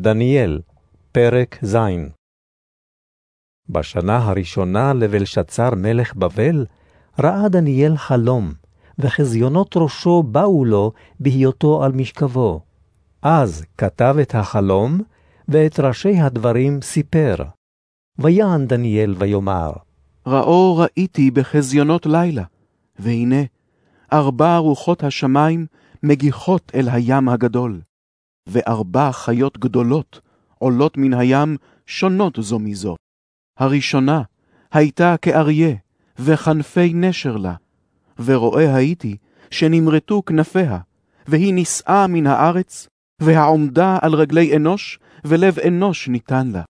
דניאל, פרק ז. בשנה הראשונה לבלשצר מלך בבל, ראה דניאל חלום, וחזיונות ראשו באו לו בהיותו על משכבו. אז כתב את החלום, ואת ראשי הדברים סיפר. ויען דניאל ויאמר, ראו ראיתי בחזיונות לילה, והנה, ארבע רוחות השמיים מגיחות אל הים הגדול. וארבע חיות גדולות עולות מן הים שונות זו מזו. הראשונה הייתה כאריה, וכנפי נשר לה, ורואה הייתי שנמרטו כנפיה, והיא נישאה מן הארץ, והעומדה על רגלי אנוש, ולב אנוש ניתן לה.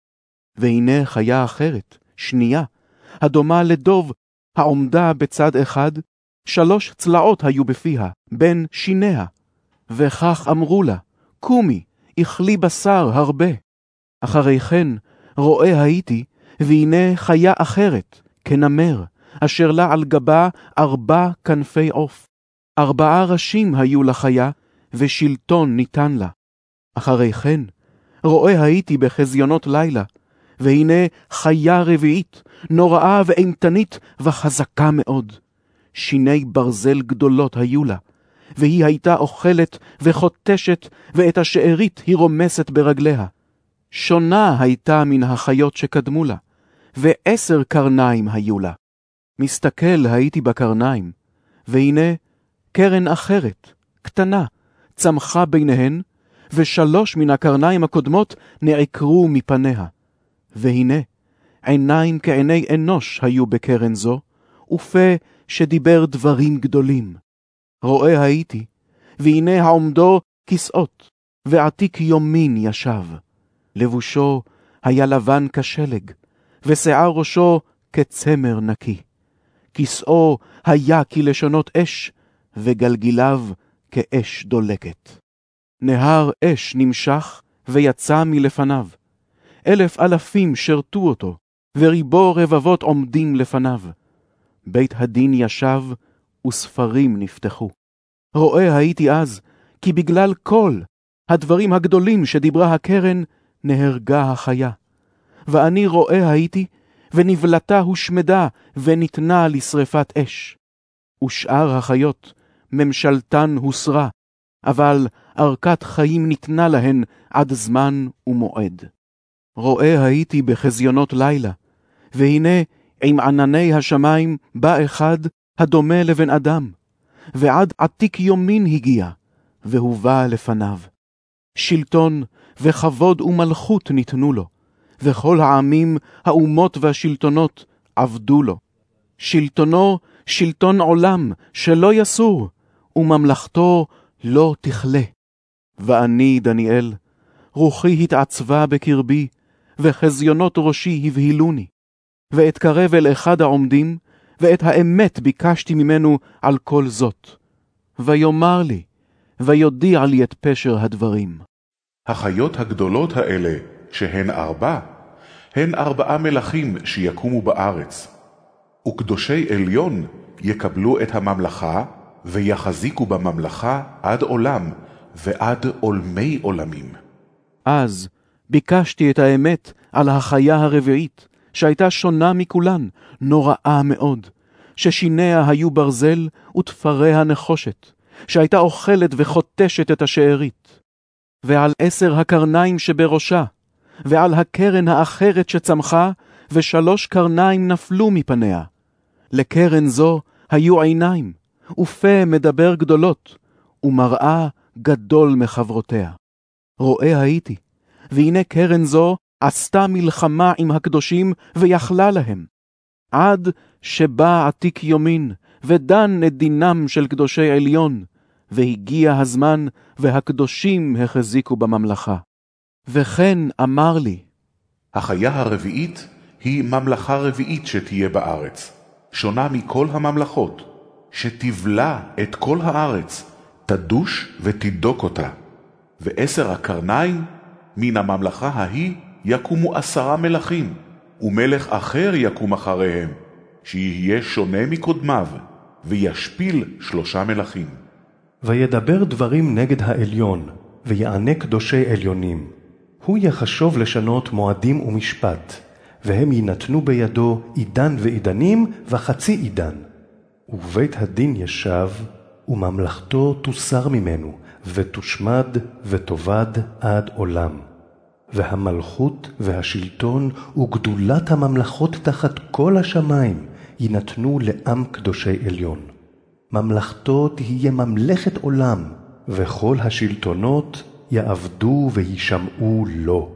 והנה חיה אחרת, שנייה, הדומה לדוב, העומדה בצד אחד, שלוש צלעות היו בפיה, בין שיניה. וכך אמרו לה, קומי, אכלי בשר הרבה. אחרי כן רואה הייתי, והנה חיה אחרת, כנמר, אשר לה על גבה ארבע כנפי עוף. ארבעה ראשים היו לחיה, ושלטון ניתן לה. אחרי כן רואה הייתי בחזיונות לילה, והנה חיה רביעית, נוראה ואימתנית וחזקה מאוד. שיני ברזל גדולות היו לה, והיא הייתה אוכלת וחוטשת, ואת השארית היא רומסת ברגליה. שונה הייתה מן החיות שקדמו לה, ועשר קרניים היו לה. מסתכל הייתי בקרניים, והנה קרן אחרת, קטנה, צמחה ביניהן, ושלוש מן הקרניים הקודמות נעקרו מפניה. והנה, עיניים כעיני אנוש היו בקרן זו, ופה שדיבר דברים גדולים. רואה הייתי, והנה העומדו כסאות, ועתיק יומין ישב. לבושו היה לבן כשלג, ושיער ראשו כצמר נקי. כסאו היה כלשונות אש, וגלגיליו כאש דולקת. נהר אש נמשך, ויצא מלפניו. אלף אלפים שרתו אותו, וריבו רבבות עומדים לפניו. בית הדין ישב, וספרים נפתחו. רואה הייתי אז, כי בגלל כל הדברים הגדולים שדיברה הקרן, נהרגה החיה. ואני רואה הייתי, ונבלתה הושמדה, וניתנה לשרפת אש. ושאר החיות, ממשלתן הוסרה, אבל ארכת חיים ניתנה להן עד זמן ומועד. רואה הייתי בחזיונות לילה, והנה עם ענני השמיים בא אחד הדומה לבן אדם, ועד עתיק יומין הגיע, והובא לפניו. שלטון וכבוד ומלכות ניתנו לו, וכל העמים, האומות והשלטונות עבדו לו. שלטונו שלטון עולם שלא יסור, וממלכתו לא תכלה. ואני, דניאל, רוחי התעצבה בקרבי, וחזיונות ראשי הבהילוני. ואתקרב אל אחד העומדים, ואת האמת ביקשתי ממנו על כל זאת. ויאמר לי, ויודיע לי את פשר הדברים. החיות הגדולות האלה, שהן ארבע, הן ארבעה מלכים שיקומו בארץ. וקדושי עליון יקבלו את הממלכה, ויחזיקו בממלכה עד עולם, ועד עולמי עולמים. אז ביקשתי את האמת על החיה הרביעית, שהייתה שונה מכולן, נוראה מאוד, ששיניה היו ברזל ותפריה נחושת, שהייתה אוכלת וחוטשת את השארית. ועל עשר הקרניים שבראשה, ועל הקרן האחרת שצמחה, ושלוש קרניים נפלו מפניה. לקרן זו היו עיניים, ופה מדבר גדולות, ומראה גדול מחברותיה. רואה הייתי, והנה קרן זו עשתה מלחמה עם הקדושים ויכלה להם, עד שבא עתיק יומין, ודן את דינם של קדושי עליון, והגיע הזמן, והקדושים החזיקו בממלכה. וכן אמר לי, החיה הרביעית היא ממלכה רביעית שתהיה בארץ, שונה מכל הממלכות, שתבלע את כל הארץ, תדוש ותדוק אותה. ועשר הקרניים מן הממלכה ההיא יקומו עשרה מלכים, ומלך אחר יקום אחריהם, שיהיה שונה מקודמיו, וישפיל שלושה הוא יחשוב לשנות מועדים ומשפט, והם יינתנו בידו עידן ועידנים וחצי עידן. ובית הדין ישב, וממלכתו תוסר ממנו, ותושמד ותאבד עד עולם. והמלכות והשלטון וגדולת הממלכות תחת כל השמיים יינתנו לעם קדושי עליון. ממלכתו תהיה ממלכת עולם, וכל השלטונות יעבדו וישמעו לו.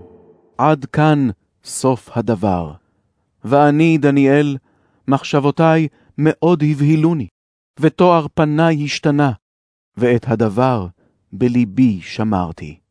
עד כאן סוף הדבר. ואני, דניאל, מחשבותי מאוד הבהילוני, ותואר פניי השתנה, ואת הדבר בלבי שמרתי.